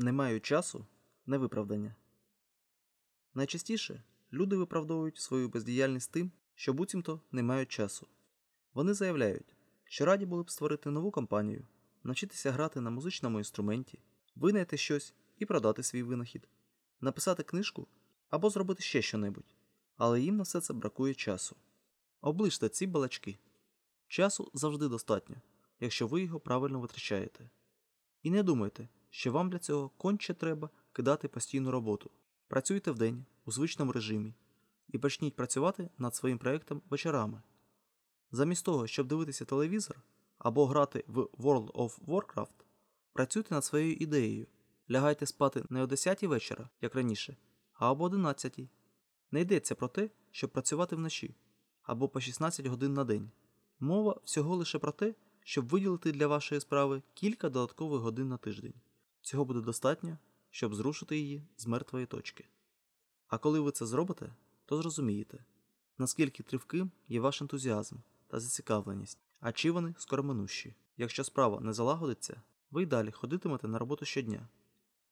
Не мають часу невиправдання. Найчастіше люди виправдовують свою бездіяльність тим, що буцімто не мають часу. Вони заявляють, що раді були б створити нову компанію, навчитися грати на музичному інструменті, винайти щось і продати свій винахід, написати книжку або зробити ще щонебудь, але їм на все це бракує часу. Оближте ці балачки. Часу завжди достатньо, якщо ви його правильно витрачаєте. І не думайте, що вам для цього конче треба кидати постійну роботу. Працюйте вдень у звичному режимі і почніть працювати над своїм проєктом вечорами. Замість того, щоб дивитися телевізор або грати в World of Warcraft, працюйте над своєю ідеєю. Лягайте спати не о 10 вечора, як раніше, а об 11. Не йдеться про те, щоб працювати вночі або по 16 годин на день. Мова всього лише про те, щоб виділити для вашої справи кілька додаткових годин на тиждень. Цього буде достатньо, щоб зрушити її з мертвої точки. А коли ви це зробите, то зрозумієте, наскільки тривким є ваш ентузіазм та зацікавленість, а чи вони скороминущі. Якщо справа не залагодиться, ви й далі ходитимете на роботу щодня.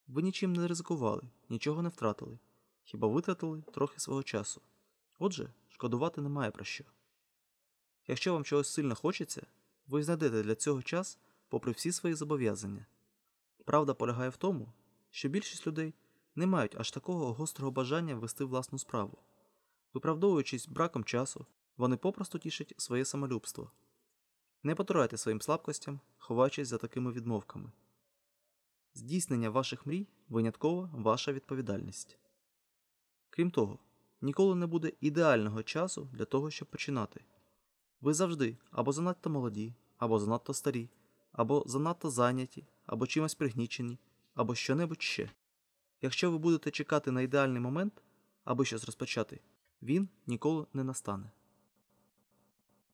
Ви нічим не ризикували, нічого не втратили, хіба витратили трохи свого часу. Отже, шкодувати немає про що. Якщо вам чогось сильно хочеться, ви знайдете для цього час попри всі свої зобов'язання. Правда полягає в тому, що більшість людей не мають аж такого гострого бажання вести власну справу. Виправдовуючись браком часу, вони попросту тішать своє самолюбство. Не потурайте своїм слабкостям, ховаючись за такими відмовками. Здійснення ваших мрій винятково ваша відповідальність. Крім того, ніколи не буде ідеального часу для того, щоб починати. Ви завжди або занадто молоді, або занадто старі, або занадто зайняті, або чимось пригнічені, або що-небудь ще. Якщо ви будете чекати на ідеальний момент, аби щось розпочати, він ніколи не настане.